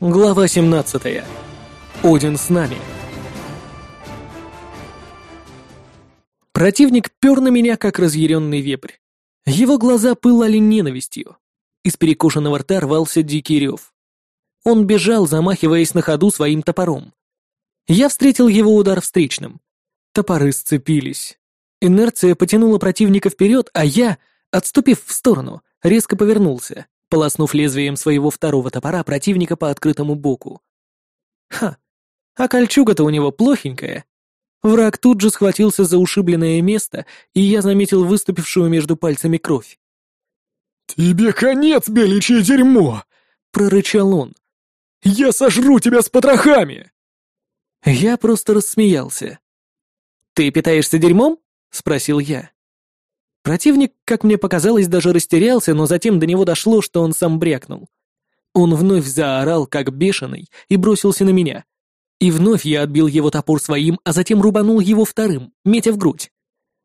Глава 17. Один с нами. Противник пер на меня, как разъяренный вепрь. Его глаза пылали ненавистью. Из перекошенного рта рвался дикий рев. Он бежал, замахиваясь на ходу своим топором. Я встретил его удар встречным. Топоры сцепились. Инерция потянула противника вперед, а я, отступив в сторону, резко повернулся полоснув лезвием своего второго топора противника по открытому боку. Ха, а кольчуга-то у него плохенькая. Враг тут же схватился за ушибленное место, и я заметил выступившую между пальцами кровь. «Тебе конец, беличье дерьмо!» — прорычал он. «Я сожру тебя с потрохами!» Я просто рассмеялся. «Ты питаешься дерьмом?» — спросил я. Противник, как мне показалось, даже растерялся, но затем до него дошло, что он сам брякнул. Он вновь заорал, как бешеный, и бросился на меня. И вновь я отбил его топор своим, а затем рубанул его вторым, метя в грудь.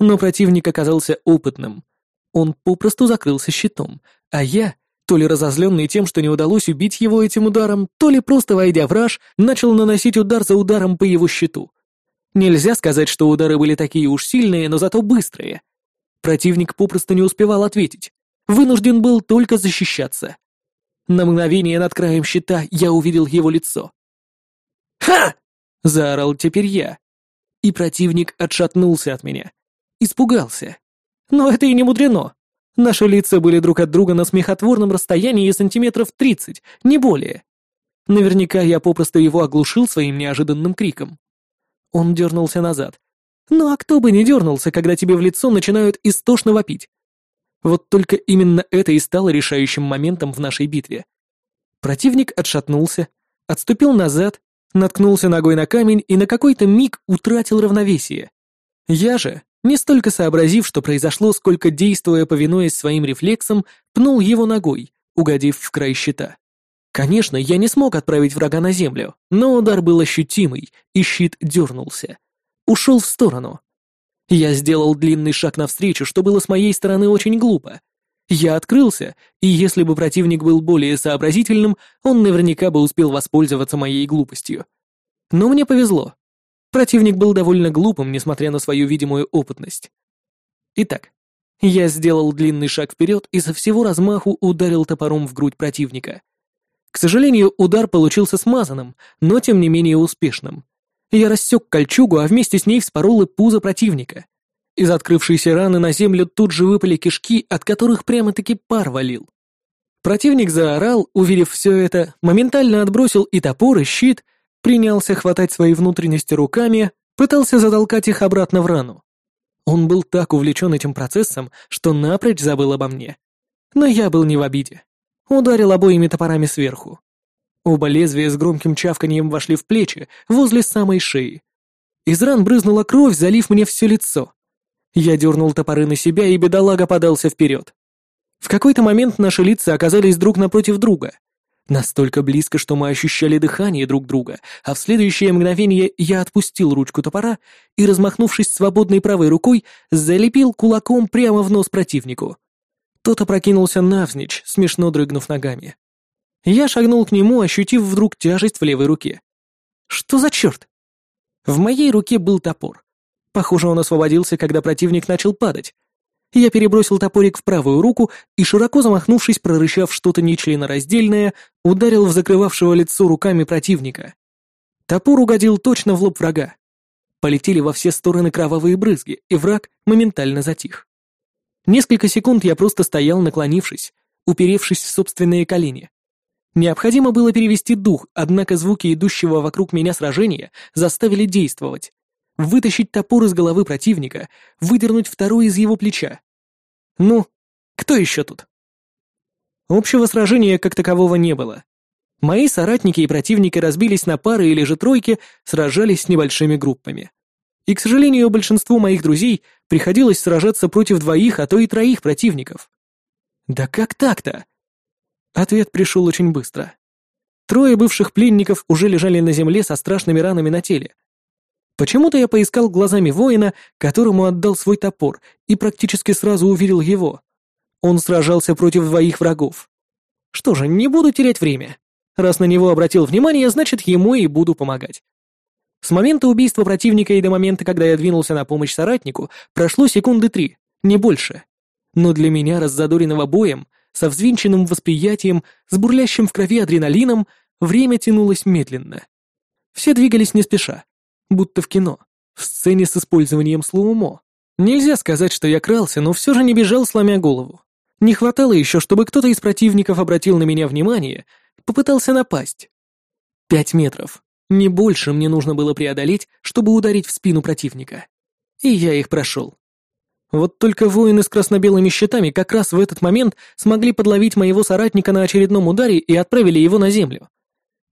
Но противник оказался опытным. Он попросту закрылся щитом, а я, то ли разозленный тем, что не удалось убить его этим ударом, то ли просто войдя в раж, начал наносить удар за ударом по его щиту. Нельзя сказать, что удары были такие уж сильные, но зато быстрые. Противник попросту не успевал ответить. Вынужден был только защищаться. На мгновение над краем щита я увидел его лицо. «Ха!» — заорал теперь я. И противник отшатнулся от меня. Испугался. Но это и не мудрено. Наши лица были друг от друга на смехотворном расстоянии сантиметров тридцать, не более. Наверняка я попросту его оглушил своим неожиданным криком. Он дернулся назад, ну а кто бы не дернулся, когда тебе в лицо начинают истошно вопить? Вот только именно это и стало решающим моментом в нашей битве. Противник отшатнулся, отступил назад, наткнулся ногой на камень и на какой-то миг утратил равновесие. Я же, не столько сообразив, что произошло, сколько действуя, повинуясь своим рефлексам, пнул его ногой, угодив в край щита. Конечно, я не смог отправить врага на землю, но удар был ощутимый, и щит дернулся ушел в сторону. Я сделал длинный шаг навстречу, что было с моей стороны очень глупо. Я открылся, и если бы противник был более сообразительным, он наверняка бы успел воспользоваться моей глупостью. Но мне повезло. Противник был довольно глупым, несмотря на свою видимую опытность. Итак, я сделал длинный шаг вперед и со всего размаху ударил топором в грудь противника. К сожалению, удар получился смазанным, но тем не менее успешным. Я рассек кольчугу, а вместе с ней вспорол и пузо противника. Из открывшейся раны на землю тут же выпали кишки, от которых прямо-таки пар валил. Противник заорал, увидев все это, моментально отбросил и топор, и щит, принялся хватать свои внутренности руками, пытался затолкать их обратно в рану. Он был так увлечен этим процессом, что напрочь забыл обо мне. Но я был не в обиде. Ударил обоими топорами сверху. Оба лезвия с громким чавканьем вошли в плечи, возле самой шеи. Из ран брызнула кровь, залив мне все лицо. Я дернул топоры на себя, и бедолага подался вперед. В какой-то момент наши лица оказались друг напротив друга. Настолько близко, что мы ощущали дыхание друг друга, а в следующее мгновение я отпустил ручку топора и, размахнувшись свободной правой рукой, залепил кулаком прямо в нос противнику. Тот опрокинулся навзничь, смешно дрыгнув ногами. Я шагнул к нему, ощутив вдруг тяжесть в левой руке. Что за черт? В моей руке был топор. Похоже, он освободился, когда противник начал падать. Я перебросил топорик в правую руку и, широко замахнувшись, прорычав что-то нечленораздельное, ударил в закрывавшего лицо руками противника. Топор угодил точно в лоб врага. Полетели во все стороны кровавые брызги, и враг моментально затих. Несколько секунд я просто стоял, наклонившись, уперевшись в собственные колени. Необходимо было перевести дух, однако звуки идущего вокруг меня сражения заставили действовать. Вытащить топор из головы противника, выдернуть второй из его плеча. Ну, кто еще тут? Общего сражения как такового не было. Мои соратники и противники разбились на пары или же тройки, сражались с небольшими группами. И, к сожалению, большинству моих друзей приходилось сражаться против двоих, а то и троих противников. Да как так-то? Ответ пришел очень быстро. Трое бывших пленников уже лежали на земле со страшными ранами на теле. Почему-то я поискал глазами воина, которому отдал свой топор, и практически сразу увидел его. Он сражался против двоих врагов. Что же, не буду терять время. Раз на него обратил внимание, значит, ему и буду помогать. С момента убийства противника и до момента, когда я двинулся на помощь соратнику, прошло секунды три, не больше. Но для меня, раззадоренного боем, со взвинченным восприятием, с бурлящим в крови адреналином, время тянулось медленно. Все двигались не спеша, будто в кино, в сцене с использованием слоумо. Нельзя сказать, что я крался, но все же не бежал, сломя голову. Не хватало еще, чтобы кто-то из противников обратил на меня внимание Попытался напасть. Пять метров. Не больше мне нужно было преодолеть, чтобы ударить в спину противника. И я их прошел. Вот только воины с красно-белыми щитами как раз в этот момент смогли подловить моего соратника на очередном ударе и отправили его на землю.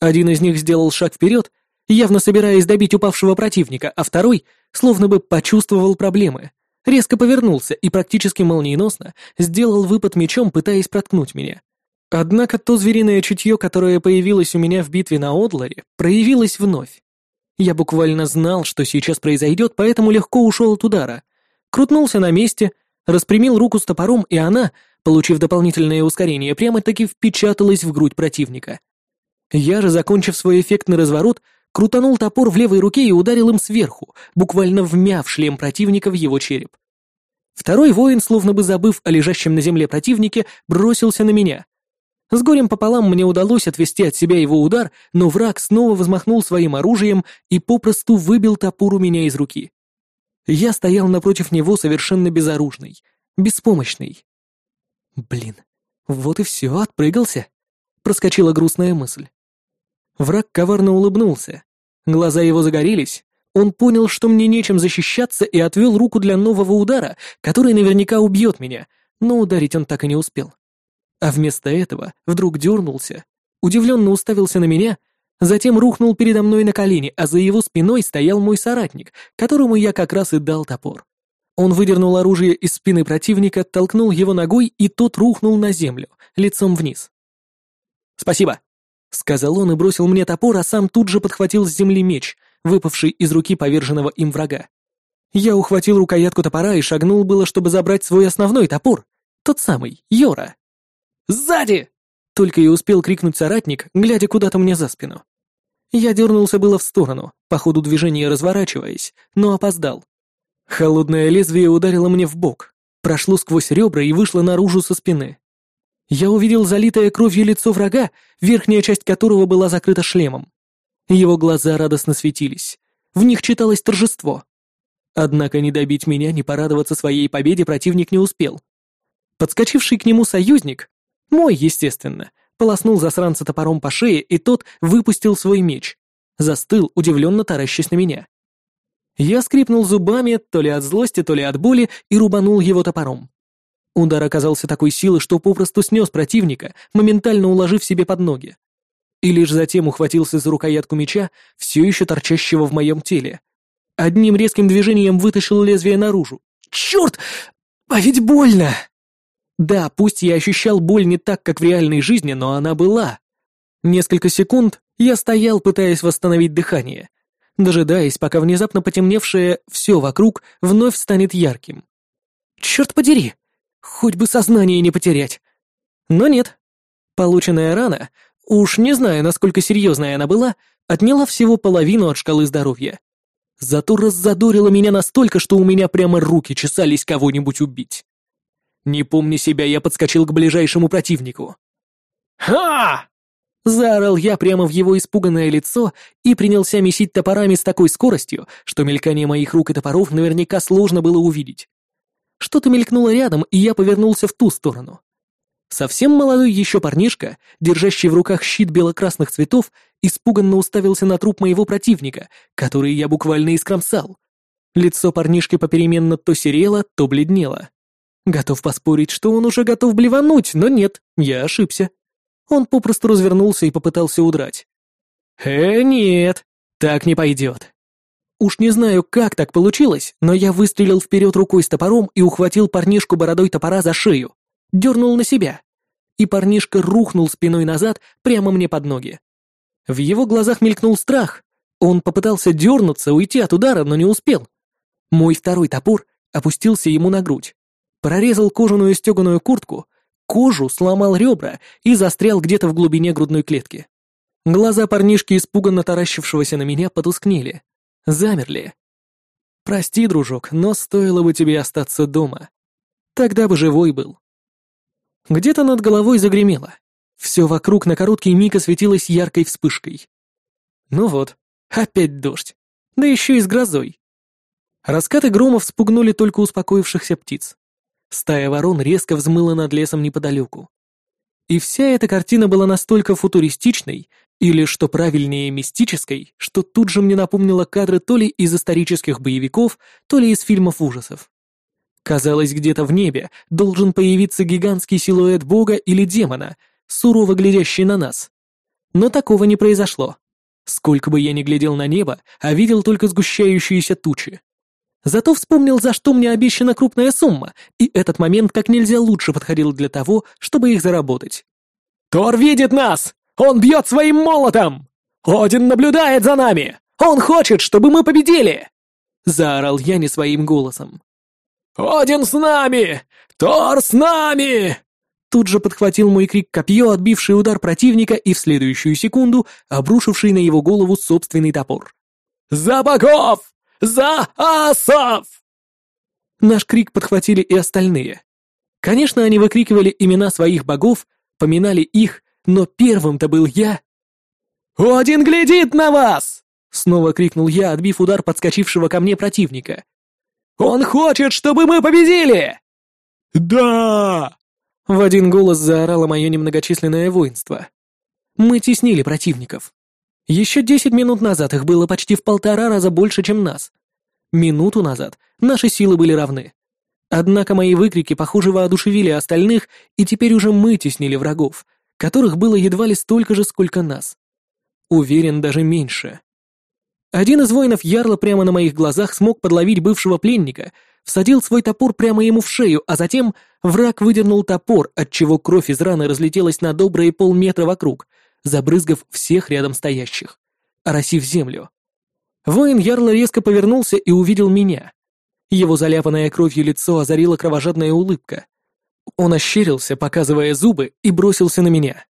Один из них сделал шаг вперед, явно собираясь добить упавшего противника, а второй словно бы почувствовал проблемы, резко повернулся и практически молниеносно сделал выпад мечом, пытаясь проткнуть меня. Однако то звериное чутье, которое появилось у меня в битве на Одларе, проявилось вновь. Я буквально знал, что сейчас произойдет, поэтому легко ушел от удара. Крутнулся на месте, распрямил руку с топором, и она, получив дополнительное ускорение, прямо-таки впечаталась в грудь противника. Я же, закончив свой эффектный разворот, крутанул топор в левой руке и ударил им сверху, буквально вмяв шлем противника в его череп. Второй воин, словно бы забыв о лежащем на земле противнике, бросился на меня. С горем пополам мне удалось отвести от себя его удар, но враг снова взмахнул своим оружием и попросту выбил топор у меня из руки. Я стоял напротив него совершенно безоружный, беспомощный. Блин, вот и все, отпрыгался. Проскочила грустная мысль. Враг коварно улыбнулся. Глаза его загорелись. Он понял, что мне нечем защищаться, и отвел руку для нового удара, который наверняка убьет меня, но ударить он так и не успел а вместо этого вдруг дернулся, удивленно уставился на меня, затем рухнул передо мной на колени, а за его спиной стоял мой соратник, которому я как раз и дал топор. Он выдернул оружие из спины противника, толкнул его ногой, и тот рухнул на землю, лицом вниз. «Спасибо», — сказал он и бросил мне топор, а сам тут же подхватил с земли меч, выпавший из руки поверженного им врага. Я ухватил рукоятку топора и шагнул было, чтобы забрать свой основной топор, тот самый, Йора. Сзади!» Только и успел крикнуть соратник, глядя куда-то мне за спину. Я дернулся было в сторону, по ходу движения разворачиваясь, но опоздал. Холодное лезвие ударило мне в бок, прошло сквозь ребра и вышло наружу со спины. Я увидел залитое кровью лицо врага, верхняя часть которого была закрыта шлемом. Его глаза радостно светились, в них читалось торжество. Однако не добить меня, не порадоваться своей победе противник не успел. Подскочивший к нему союзник мой, естественно, полоснул засранца топором по шее, и тот выпустил свой меч. Застыл, удивленно таращась на меня. Я скрипнул зубами, то ли от злости, то ли от боли, и рубанул его топором. Удар оказался такой силы, что попросту снес противника, моментально уложив себе под ноги. И лишь затем ухватился за рукоятку меча, все еще торчащего в моем теле. Одним резким движением вытащил лезвие наружу. «Черт! А ведь больно!» Да, пусть я ощущал боль не так, как в реальной жизни, но она была. Несколько секунд я стоял, пытаясь восстановить дыхание, дожидаясь, пока внезапно потемневшее все вокруг вновь станет ярким. Черт подери! Хоть бы сознание не потерять. Но нет. Полученная рана, уж не знаю, насколько серьезная она была, отняла всего половину от шкалы здоровья. Зато раззадорила меня настолько, что у меня прямо руки чесались кого-нибудь убить. Не помня себя, я подскочил к ближайшему противнику. «Ха!» Заорал я прямо в его испуганное лицо и принялся месить топорами с такой скоростью, что мелькание моих рук и топоров наверняка сложно было увидеть. Что-то мелькнуло рядом, и я повернулся в ту сторону. Совсем молодой еще парнишка, держащий в руках щит бело-красных цветов, испуганно уставился на труп моего противника, который я буквально искромсал. Лицо парнишки попеременно то серело, то бледнело. Готов поспорить, что он уже готов блевануть, но нет, я ошибся. Он попросту развернулся и попытался удрать. «Э, нет, так не пойдет». Уж не знаю, как так получилось, но я выстрелил вперед рукой с топором и ухватил парнишку бородой топора за шею. Дернул на себя. И парнишка рухнул спиной назад прямо мне под ноги. В его глазах мелькнул страх. Он попытался дернуться, уйти от удара, но не успел. Мой второй топор опустился ему на грудь прорезал кожаную стеганую куртку, кожу сломал ребра и застрял где-то в глубине грудной клетки. Глаза парнишки, испуганно таращившегося на меня, потускнели. Замерли. «Прости, дружок, но стоило бы тебе остаться дома. Тогда бы живой был». Где-то над головой загремело. Все вокруг на короткий миг осветилось яркой вспышкой. Ну вот, опять дождь. Да еще и с грозой. Раскаты громов спугнули только успокоившихся птиц. Стая ворон резко взмыла над лесом неподалеку. И вся эта картина была настолько футуристичной, или, что правильнее, мистической, что тут же мне напомнило кадры то ли из исторических боевиков, то ли из фильмов ужасов. Казалось, где-то в небе должен появиться гигантский силуэт бога или демона, сурово глядящий на нас. Но такого не произошло. Сколько бы я ни глядел на небо, а видел только сгущающиеся тучи. Зато вспомнил, за что мне обещана крупная сумма, и этот момент как нельзя лучше подходил для того, чтобы их заработать. «Тор видит нас! Он бьет своим молотом! Один наблюдает за нами! Он хочет, чтобы мы победили!» Заорал я не своим голосом. «Один с нами! Тор с нами!» Тут же подхватил мой крик копье, отбивший удар противника и в следующую секунду обрушивший на его голову собственный топор. «За богов! За асов!» Наш крик подхватили и остальные. Конечно, они выкрикивали имена своих богов, поминали их, но первым-то был я. «Один глядит на вас!» — снова крикнул я, отбив удар подскочившего ко мне противника. «Он хочет, чтобы мы победили!» «Да!» — в один голос заорало мое немногочисленное воинство. Мы теснили противников. Еще десять минут назад их было почти в полтора раза больше, чем нас. Минуту назад наши силы были равны. Однако мои выкрики, похоже, воодушевили остальных, и теперь уже мы теснили врагов, которых было едва ли столько же, сколько нас. Уверен, даже меньше. Один из воинов Ярла прямо на моих глазах смог подловить бывшего пленника, всадил свой топор прямо ему в шею, а затем враг выдернул топор, отчего кровь из раны разлетелась на добрые полметра вокруг, забрызгав всех рядом стоящих, оросив землю. Воин Ярла резко повернулся и увидел меня. Его заляпанное кровью лицо озарила кровожадная улыбка. Он ощерился, показывая зубы, и бросился на меня.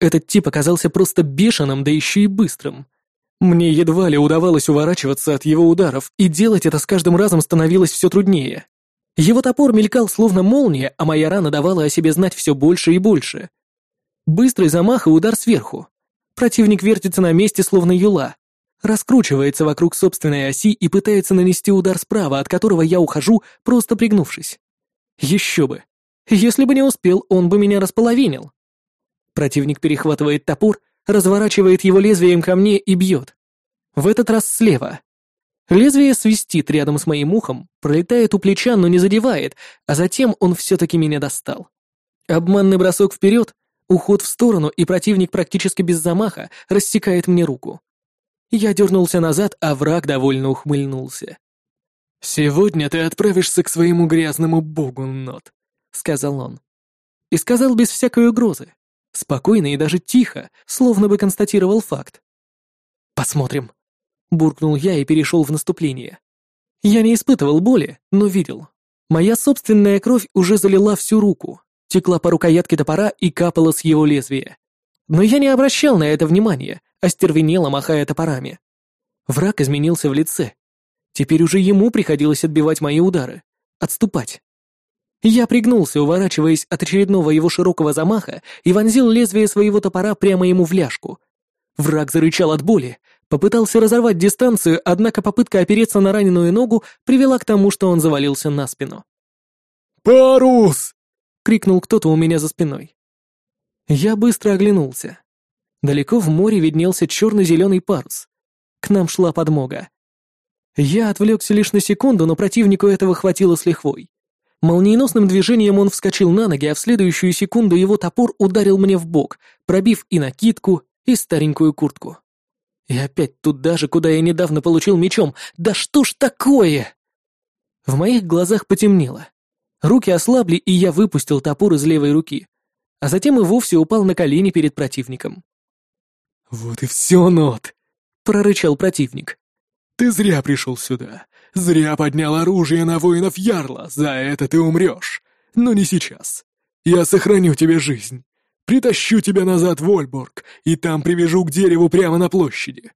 Этот тип оказался просто бешеным, да еще и быстрым. Мне едва ли удавалось уворачиваться от его ударов, и делать это с каждым разом становилось все труднее. Его топор мелькал словно молния, а моя рана давала о себе знать все больше и больше. Быстрый замах и удар сверху. Противник вертится на месте, словно юла. Раскручивается вокруг собственной оси и пытается нанести удар справа, от которого я ухожу, просто пригнувшись. Еще бы. Если бы не успел, он бы меня располовинил. Противник перехватывает топор, разворачивает его лезвием ко мне и бьет. В этот раз слева. Лезвие свистит рядом с моим ухом, пролетает у плеча, но не задевает, а затем он все-таки меня достал. Обманный бросок вперед, Уход в сторону, и противник практически без замаха рассекает мне руку. Я дернулся назад, а враг довольно ухмыльнулся. «Сегодня ты отправишься к своему грязному богу, Нот», — сказал он. И сказал без всякой угрозы. Спокойно и даже тихо, словно бы констатировал факт. «Посмотрим», — буркнул я и перешел в наступление. Я не испытывал боли, но видел. Моя собственная кровь уже залила всю руку, текла по рукоятке топора и капала с его лезвия. Но я не обращал на это внимания, остервенело махая топорами. Враг изменился в лице. Теперь уже ему приходилось отбивать мои удары, отступать. Я пригнулся, уворачиваясь от очередного его широкого замаха, и вонзил лезвие своего топора прямо ему в ляжку. Враг зарычал от боли, попытался разорвать дистанцию, однако попытка опереться на раненую ногу привела к тому, что он завалился на спину. «Парус!» — крикнул кто-то у меня за спиной. Я быстро оглянулся. Далеко в море виднелся черно-зеленый парус. К нам шла подмога. Я отвлекся лишь на секунду, но противнику этого хватило с лихвой. Молниеносным движением он вскочил на ноги, а в следующую секунду его топор ударил мне в бок, пробив и накидку, и старенькую куртку. И опять туда же, куда я недавно получил мечом. Да что ж такое? В моих глазах потемнело. Руки ослабли, и я выпустил топор из левой руки, а затем и вовсе упал на колени перед противником. «Вот и все, Нот!» — прорычал противник. «Ты зря пришел сюда. Зря поднял оружие на воинов Ярла. За это ты умрешь. Но не сейчас. Я сохраню тебе жизнь. Притащу тебя назад в Ольборг, и там привяжу к дереву прямо на площади.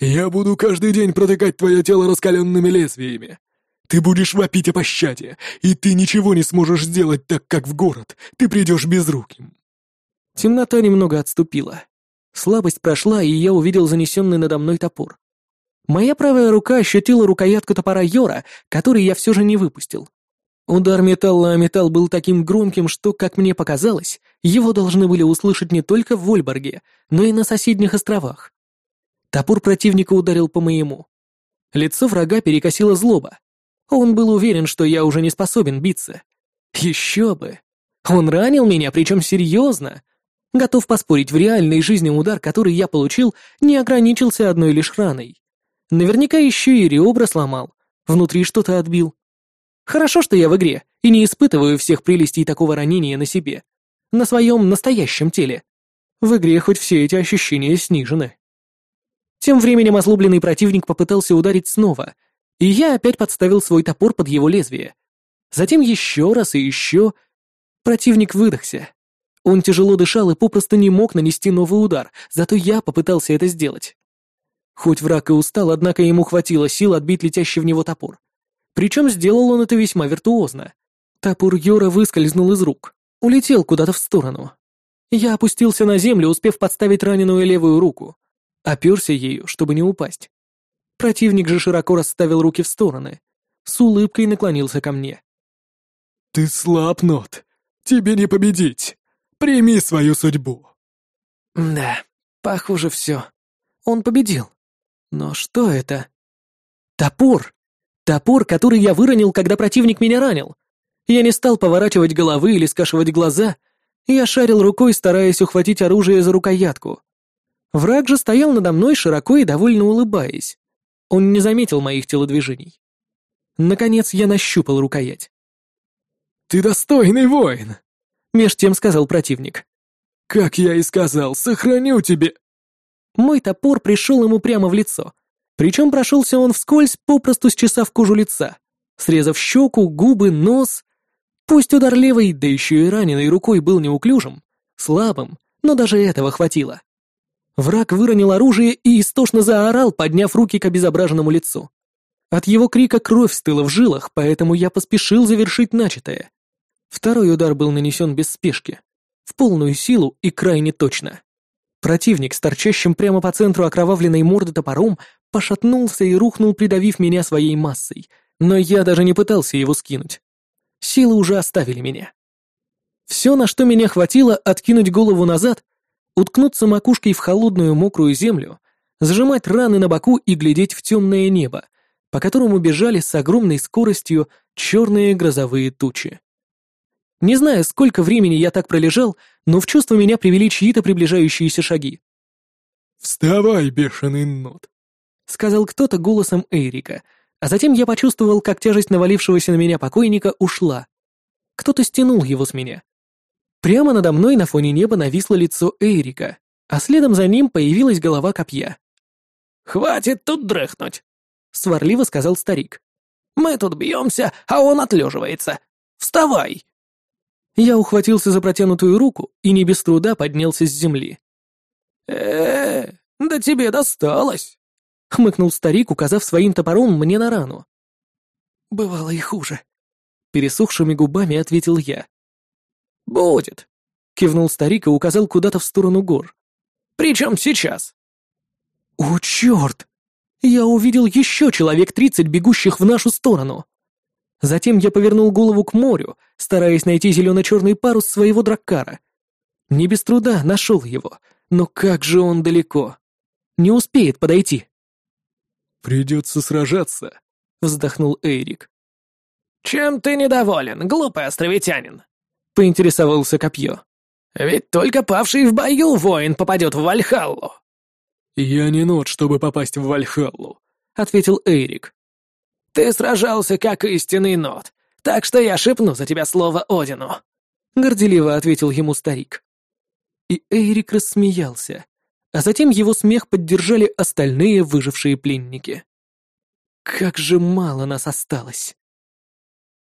Я буду каждый день протыкать твое тело раскаленными лезвиями. Ты будешь вопить о пощаде, и ты ничего не сможешь сделать так, как в город. Ты придешь безруким». Темнота немного отступила. Слабость прошла, и я увидел занесенный надо мной топор. Моя правая рука ощутила рукоятку топора Йора, который я все же не выпустил. Удар металла о металл был таким громким, что, как мне показалось, его должны были услышать не только в Вольборге, но и на соседних островах. Топор противника ударил по моему. Лицо врага перекосило злоба. Он был уверен, что я уже не способен биться. Еще бы! Он ранил меня, причем серьезно. Готов поспорить, в реальной жизни удар, который я получил, не ограничился одной лишь раной. Наверняка еще и ребра сломал, внутри что-то отбил. Хорошо, что я в игре и не испытываю всех прелестей такого ранения на себе. На своем настоящем теле. В игре хоть все эти ощущения снижены. Тем временем озлобленный противник попытался ударить снова, и я опять подставил свой топор под его лезвие. Затем еще раз и еще. Противник выдохся. Он тяжело дышал и попросту не мог нанести новый удар, зато я попытался это сделать. Хоть враг и устал, однако ему хватило сил отбить летящий в него топор. Причем сделал он это весьма виртуозно. Топор Йора выскользнул из рук, улетел куда-то в сторону. Я опустился на землю, успев подставить раненую левую руку. Оперся ею, чтобы не упасть. Противник же широко расставил руки в стороны. С улыбкой наклонился ко мне. «Ты слаб, Нот. Тебе не победить. Прими свою судьбу». «Да, похоже, все. Он победил. Но что это?» «Топор!» Топор, который я выронил, когда противник меня ранил. Я не стал поворачивать головы или скашивать глаза. Я шарил рукой, стараясь ухватить оружие за рукоятку. Враг же стоял надо мной, широко и довольно улыбаясь. Он не заметил моих телодвижений. Наконец я нащупал рукоять. «Ты достойный воин!» — меж тем сказал противник. «Как я и сказал, сохраню тебе...» Мой топор пришел ему прямо в лицо — причем прошелся он вскользь, попросту счесав кожу лица, срезав щеку, губы, нос. Пусть удар левой, да еще и раненой рукой был неуклюжим, слабым, но даже этого хватило. Враг выронил оружие и истошно заорал, подняв руки к обезображенному лицу. От его крика кровь стыла в жилах, поэтому я поспешил завершить начатое. Второй удар был нанесен без спешки, в полную силу и крайне точно. Противник с торчащим прямо по центру окровавленной морды топором пошатнулся и рухнул, придавив меня своей массой, но я даже не пытался его скинуть. Силы уже оставили меня. Все, на что меня хватило, откинуть голову назад, уткнуться макушкой в холодную мокрую землю, сжимать раны на боку и глядеть в темное небо, по которому бежали с огромной скоростью черные грозовые тучи. Не знаю, сколько времени я так пролежал, но в чувство меня привели чьи-то приближающиеся шаги. «Вставай, бешеный нот!» — сказал кто-то голосом Эрика, а затем я почувствовал, как тяжесть навалившегося на меня покойника ушла. Кто-то стянул его с меня. Прямо надо мной на фоне неба нависло лицо Эрика, а следом за ним появилась голова копья. «Хватит тут дрыхнуть!» — сварливо сказал старик. «Мы тут бьемся, а он отлеживается. Вставай!» Я ухватился за протянутую руку и не без труда поднялся с земли. э, -э да тебе досталось!» — хмыкнул старик, указав своим топором мне на рану. «Бывало и хуже», — пересохшими губами ответил я. «Будет», — кивнул старик и указал куда-то в сторону гор. «Причем сейчас?» «О, черт! Я увидел еще человек тридцать, бегущих в нашу сторону!» Затем я повернул голову к морю, стараясь найти зелено-черный парус своего драккара. Не без труда нашел его, но как же он далеко. Не успеет подойти. «Придется сражаться», — вздохнул Эйрик. «Чем ты недоволен, глупый островитянин?» — поинтересовался копье. «Ведь только павший в бою воин попадет в Вальхаллу». «Я не нот, чтобы попасть в Вальхаллу», — ответил Эйрик. Ты сражался как истинный нот, так что я шепну за тебя слово Одину», — горделиво ответил ему старик. И Эйрик рассмеялся, а затем его смех поддержали остальные выжившие пленники. «Как же мало нас осталось!»